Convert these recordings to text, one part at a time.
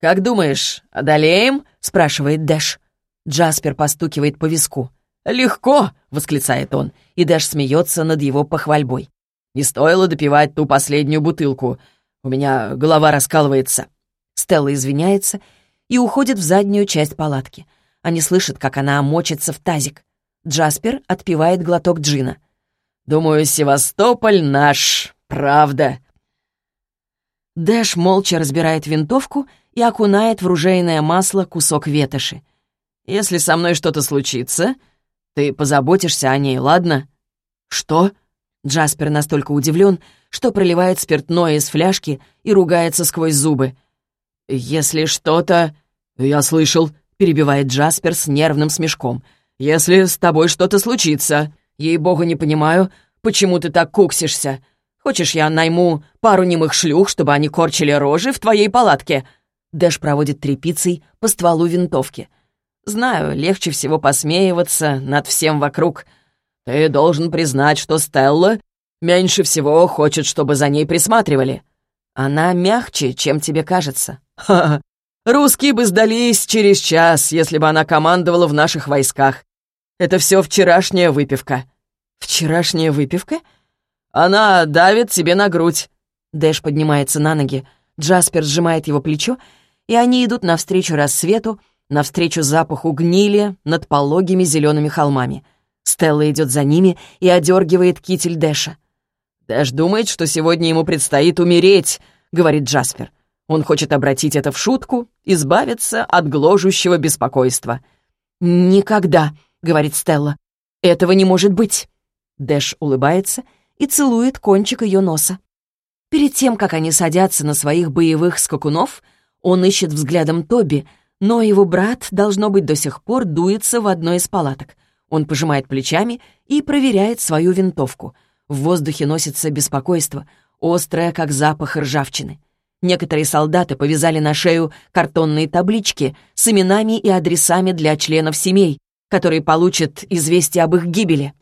«Как думаешь, одолеем?» — спрашивает Дэш. Джаспер постукивает по виску. «Легко!» — восклицает он, и Дэш смеется над его похвальбой. «Не стоило допивать ту последнюю бутылку. У меня голова раскалывается». Стелла извиняется и уходит в заднюю часть палатки. Они слышат, как она мочится в тазик. Джаспер отпивает глоток джина. «Думаю, Севастополь наш, правда». Дэш молча разбирает винтовку и окунает в ружейное масло кусок ветоши. «Если со мной что-то случится, ты позаботишься о ней, ладно?» «Что?» Джаспер настолько удивлен, что проливает спиртное из фляжки и ругается сквозь зубы. «Если что-то...» «Я слышал», — перебивает Джаспер с нервным смешком. «Если с тобой что-то случится, ей-богу, не понимаю, почему ты так куксишься. Хочешь, я найму пару немых шлюх, чтобы они корчили рожи в твоей палатке?» Дэш проводит трепицей по стволу винтовки. «Знаю, легче всего посмеиваться над всем вокруг. Ты должен признать, что Стелла меньше всего хочет, чтобы за ней присматривали. Она мягче, чем тебе кажется. Ха-ха. Русские бы сдались через час, если бы она командовала в наших войсках. Это все вчерашняя выпивка». «Вчерашняя выпивка?» «Она давит себе на грудь». Дэш поднимается на ноги. Джаспер сжимает его плечо, и они идут навстречу рассвету, навстречу запаху гнили над пологими зелеными холмами. Стелла идет за ними и одергивает китель Дэша. «Дэш думает, что сегодня ему предстоит умереть», — говорит Джаспер. Он хочет обратить это в шутку, избавиться от гложущего беспокойства. «Никогда», — говорит Стелла. «Этого не может быть». Дэш улыбается и целует кончик ее носа. Перед тем, как они садятся на своих боевых скакунов, он ищет взглядом Тоби, но его брат, должно быть, до сих пор дуется в одной из палаток. Он пожимает плечами и проверяет свою винтовку. В воздухе носится беспокойство, острое, как запах ржавчины. Некоторые солдаты повязали на шею картонные таблички с именами и адресами для членов семей, которые получат известие об их гибели.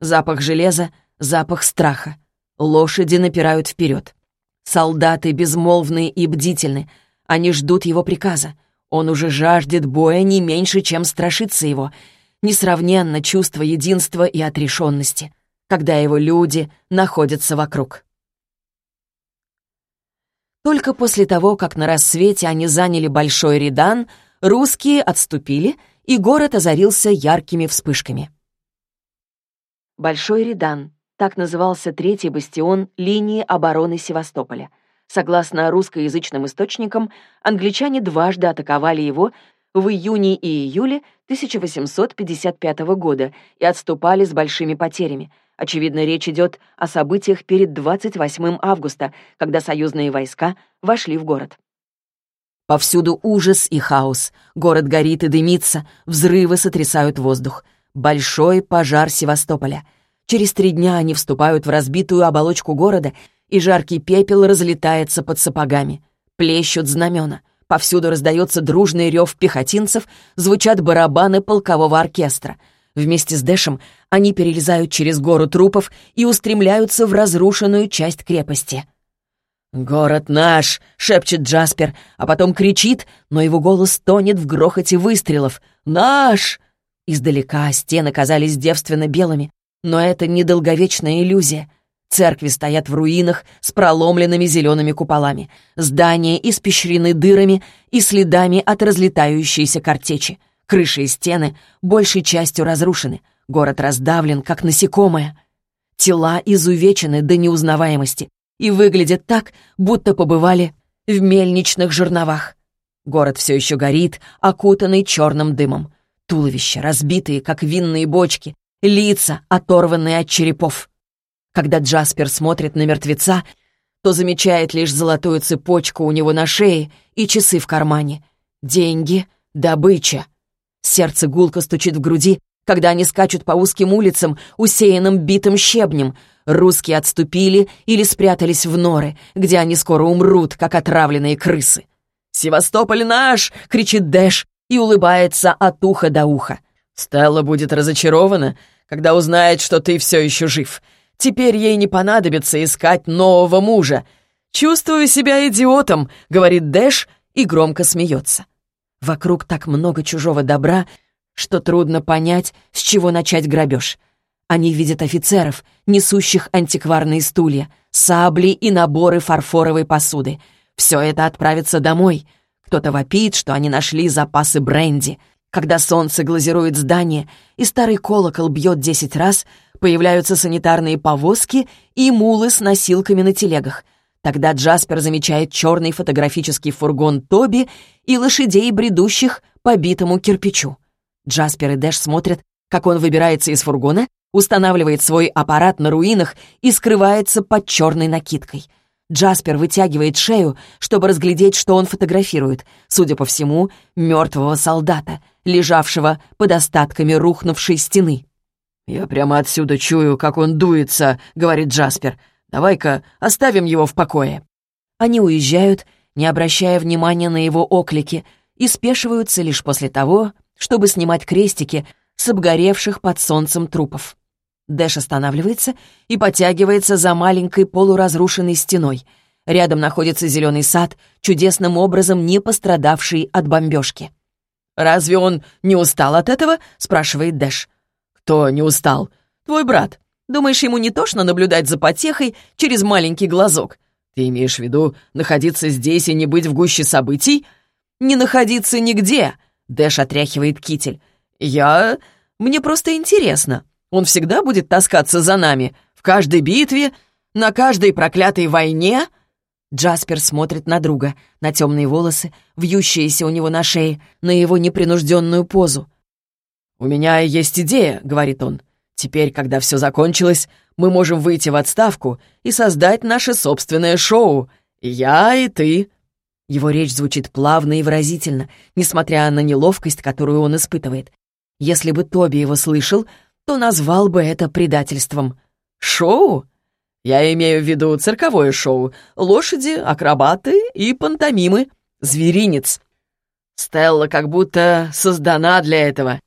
Запах железа, запах страха. Лошади напирают вперед. Солдаты безмолвные и бдительны. Они ждут его приказа. Он уже жаждет боя не меньше, чем страшится его. Несравненно чувство единства и отрешенности, когда его люди находятся вокруг. Только после того, как на рассвете они заняли Большой Редан, русские отступили, и город озарился яркими вспышками. Большой Редан — так назывался третий бастион линии обороны Севастополя. Согласно русскоязычным источникам, англичане дважды атаковали его в июне и июле 1855 года и отступали с большими потерями. Очевидно, речь идет о событиях перед 28 августа, когда союзные войска вошли в город. Повсюду ужас и хаос. Город горит и дымится, взрывы сотрясают воздух. Большой пожар Севастополя. Через три дня они вступают в разбитую оболочку города, и жаркий пепел разлетается под сапогами. Плещут знамена. Повсюду раздается дружный рев пехотинцев, звучат барабаны полкового оркестра. Вместе с Дэшем они перелезают через гору трупов и устремляются в разрушенную часть крепости. «Город наш!» — шепчет Джаспер, а потом кричит, но его голос тонет в грохоте выстрелов. «Наш!» Издалека стены казались девственно белыми, но это недолговечная иллюзия. Церкви стоят в руинах с проломленными зелеными куполами. Здания испещрены дырами и следами от разлетающейся картечи. Крыши и стены большей частью разрушены. Город раздавлен, как насекомое. Тела изувечены до неузнаваемости и выглядят так, будто побывали в мельничных жерновах. Город все еще горит, окутанный черным дымом. Туловища разбитые, как винные бочки, лица, оторванные от черепов. Когда Джаспер смотрит на мертвеца, то замечает лишь золотую цепочку у него на шее и часы в кармане. Деньги, добыча. Сердце гулко стучит в груди, когда они скачут по узким улицам, усеянным битым щебнем. Русские отступили или спрятались в норы, где они скоро умрут, как отравленные крысы. «Севастополь наш!» — кричит Дэш и улыбается от уха до уха. «Стелла будет разочарована, когда узнает, что ты все еще жив. Теперь ей не понадобится искать нового мужа. Чувствую себя идиотом», — говорит Дэш и громко смеется. Вокруг так много чужого добра, что трудно понять, с чего начать грабеж. Они видят офицеров, несущих антикварные стулья, сабли и наборы фарфоровой посуды. Все это отправится домой. Кто-то вопит, что они нашли запасы бренди. Когда солнце глазирует здание и старый колокол бьет десять раз, появляются санитарные повозки и мулы с носилками на телегах. Тогда Джаспер замечает черный фотографический фургон Тоби и лошадей, бредущих по битому кирпичу. Джаспер и Дэш смотрят, как он выбирается из фургона, устанавливает свой аппарат на руинах и скрывается под черной накидкой. Джаспер вытягивает шею, чтобы разглядеть, что он фотографирует, судя по всему, мертвого солдата, лежавшего под остатками рухнувшей стены. «Я прямо отсюда чую, как он дуется», — говорит Джаспер. «Давай-ка оставим его в покое». Они уезжают, не обращая внимания на его оклики, и спешиваются лишь после того, чтобы снимать крестики с обгоревших под солнцем трупов. Дэш останавливается и подтягивается за маленькой полуразрушенной стеной. Рядом находится зеленый сад, чудесным образом не пострадавший от бомбежки. «Разве он не устал от этого?» — спрашивает Дэш. «Кто не устал?» «Твой брат. Думаешь, ему не тошно наблюдать за потехой через маленький глазок? Ты имеешь в виду находиться здесь и не быть в гуще событий?» «Не находиться нигде!» — Дэш отряхивает китель. «Я... Мне просто интересно. Он всегда будет таскаться за нами? В каждой битве? На каждой проклятой войне?» Джаспер смотрит на друга, на темные волосы, вьющиеся у него на шее, на его непринужденную позу. «У меня есть идея», — говорит он. «Теперь, когда все закончилось, мы можем выйти в отставку и создать наше собственное шоу. Я, и ты». Его речь звучит плавно и выразительно, несмотря на неловкость, которую он испытывает. Если бы Тоби его слышал, то назвал бы это предательством. «Шоу?» Я имею в виду цирковое шоу. Лошади, акробаты и пантомимы. Зверинец. Стелла как будто создана для этого.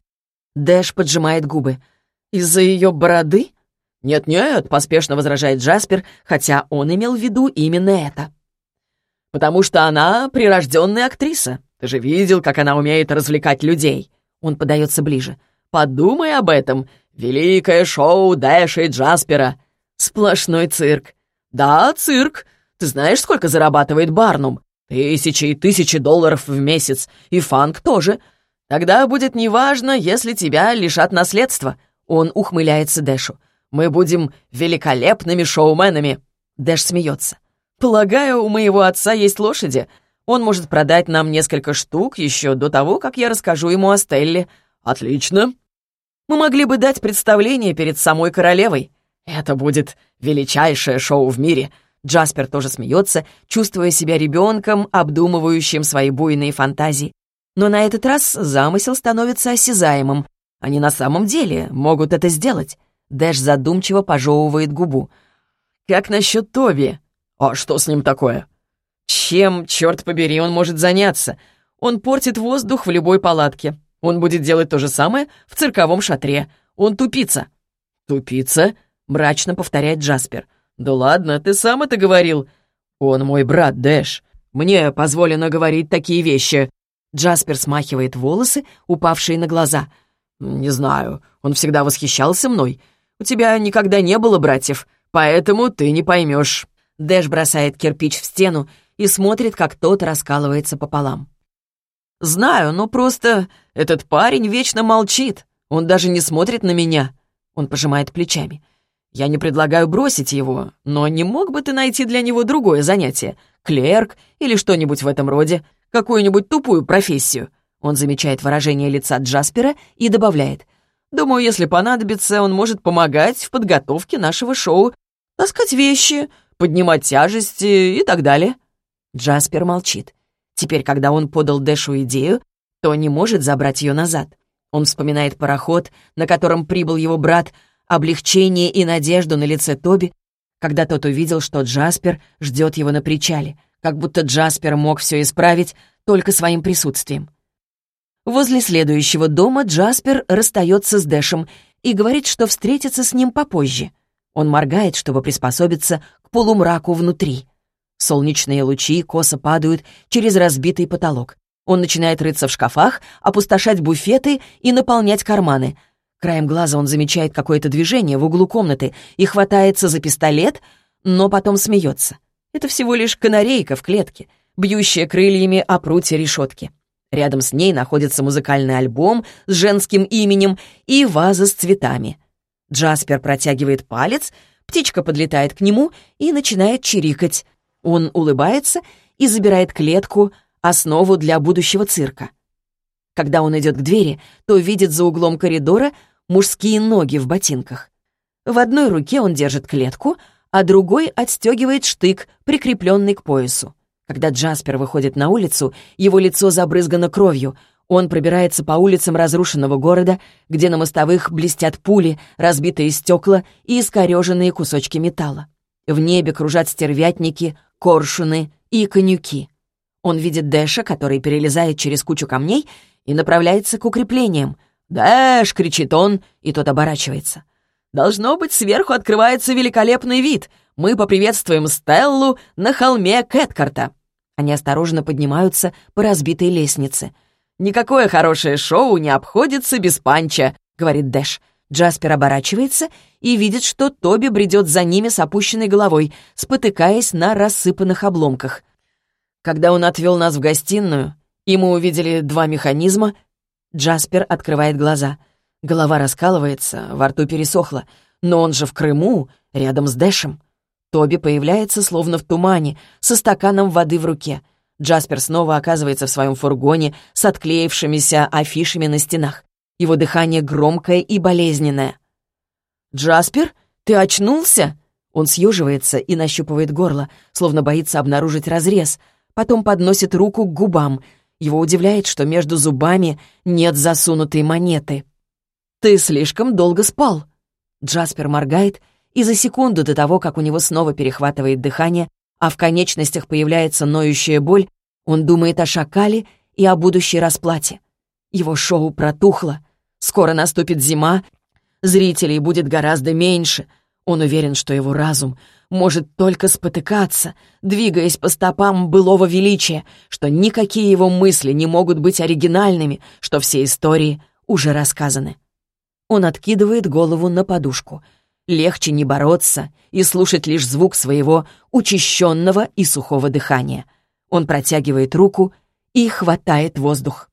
Дэш поджимает губы. «Из-за ее бороды?» «Нет-нет», — поспешно возражает Джаспер, хотя он имел в виду именно это. «Потому что она прирожденная актриса. Ты же видел, как она умеет развлекать людей». Он подается ближе. «Подумай об этом. Великое шоу Дэша и Джаспера. Сплошной цирк». «Да, цирк. Ты знаешь, сколько зарабатывает Барнум? Тысячи и тысячи долларов в месяц. И Фанк тоже. Тогда будет неважно, если тебя лишат наследства». Он ухмыляется Дэшу. «Мы будем великолепными шоуменами». Дэш смеется. «Полагаю, у моего отца есть лошади. Он может продать нам несколько штук еще до того, как я расскажу ему о Стелле. Отлично. Мы могли бы дать представление перед самой королевой. Это будет величайшее шоу в мире». Джаспер тоже смеется, чувствуя себя ребенком, обдумывающим свои буйные фантазии. Но на этот раз замысел становится осязаемым. Они на самом деле могут это сделать. Дэш задумчиво пожевывает губу. «Как насчет Тоби?» «А что с ним такое?» «Чем, черт побери, он может заняться? Он портит воздух в любой палатке. Он будет делать то же самое в цирковом шатре. Он тупица». «Тупица?» — мрачно повторяет Джаспер. «Да ладно, ты сам это говорил». «Он мой брат, Дэш. Мне позволено говорить такие вещи». Джаспер смахивает волосы, упавшие на глаза. «Не знаю, он всегда восхищался мной. У тебя никогда не было братьев, поэтому ты не поймешь». Дэш бросает кирпич в стену и смотрит, как тот раскалывается пополам. «Знаю, но просто этот парень вечно молчит. Он даже не смотрит на меня». Он пожимает плечами. «Я не предлагаю бросить его, но не мог бы ты найти для него другое занятие? Клерк или что-нибудь в этом роде? какую-нибудь тупую профессию». Он замечает выражение лица Джаспера и добавляет. «Думаю, если понадобится, он может помогать в подготовке нашего шоу, таскать вещи, поднимать тяжести и так далее». Джаспер молчит. Теперь, когда он подал Дэшу идею, то не может забрать ее назад. Он вспоминает пароход, на котором прибыл его брат, облегчение и надежду на лице Тоби, когда тот увидел, что Джаспер ждет его на причале — как будто Джаспер мог все исправить только своим присутствием. Возле следующего дома Джаспер расстается с Дэшем и говорит, что встретится с ним попозже. Он моргает, чтобы приспособиться к полумраку внутри. Солнечные лучи косо падают через разбитый потолок. Он начинает рыться в шкафах, опустошать буфеты и наполнять карманы. Краем глаза он замечает какое-то движение в углу комнаты и хватается за пистолет, но потом смеется. Это всего лишь канарейка в клетке, бьющая крыльями о прутье решетки. Рядом с ней находится музыкальный альбом с женским именем и ваза с цветами. Джаспер протягивает палец, птичка подлетает к нему и начинает чирикать. Он улыбается и забирает клетку, основу для будущего цирка. Когда он идет к двери, то видит за углом коридора мужские ноги в ботинках. В одной руке он держит клетку, а другой отстегивает штык, прикрепленный к поясу. Когда Джаспер выходит на улицу, его лицо забрызгано кровью. Он пробирается по улицам разрушенного города, где на мостовых блестят пули, разбитые стекла и искореженные кусочки металла. В небе кружат стервятники, коршуны и конюки. Он видит Дэша, который перелезает через кучу камней и направляется к укреплениям. «Дэш!» — кричит он, и тот оборачивается. «Должно быть, сверху открывается великолепный вид. Мы поприветствуем Стеллу на холме Кэткарта». Они осторожно поднимаются по разбитой лестнице. «Никакое хорошее шоу не обходится без панча», — говорит Дэш. Джаспер оборачивается и видит, что Тоби бредет за ними с опущенной головой, спотыкаясь на рассыпанных обломках. Когда он отвел нас в гостиную, и мы увидели два механизма, Джаспер открывает глаза. Голова раскалывается, во рту пересохло. Но он же в Крыму, рядом с Дэшем. Тоби появляется словно в тумане, со стаканом воды в руке. Джаспер снова оказывается в своем фургоне с отклеившимися афишами на стенах. Его дыхание громкое и болезненное. «Джаспер, ты очнулся?» Он съеживается и нащупывает горло, словно боится обнаружить разрез. Потом подносит руку к губам. Его удивляет, что между зубами нет засунутой монеты. «Ты слишком долго спал». Джаспер моргает и за секунду до того, как у него снова перехватывает дыхание, а в конечностях появляется ноющая боль, он думает о шакале и о будущей расплате. Его шоу протухло. Скоро наступит зима, зрителей будет гораздо меньше. Он уверен, что его разум может только спотыкаться, двигаясь по стопам былого величия, что никакие его мысли не могут быть оригинальными, что все истории уже рассказаны. Он откидывает голову на подушку — Легче не бороться и слушать лишь звук своего учащенного и сухого дыхания. Он протягивает руку и хватает воздух.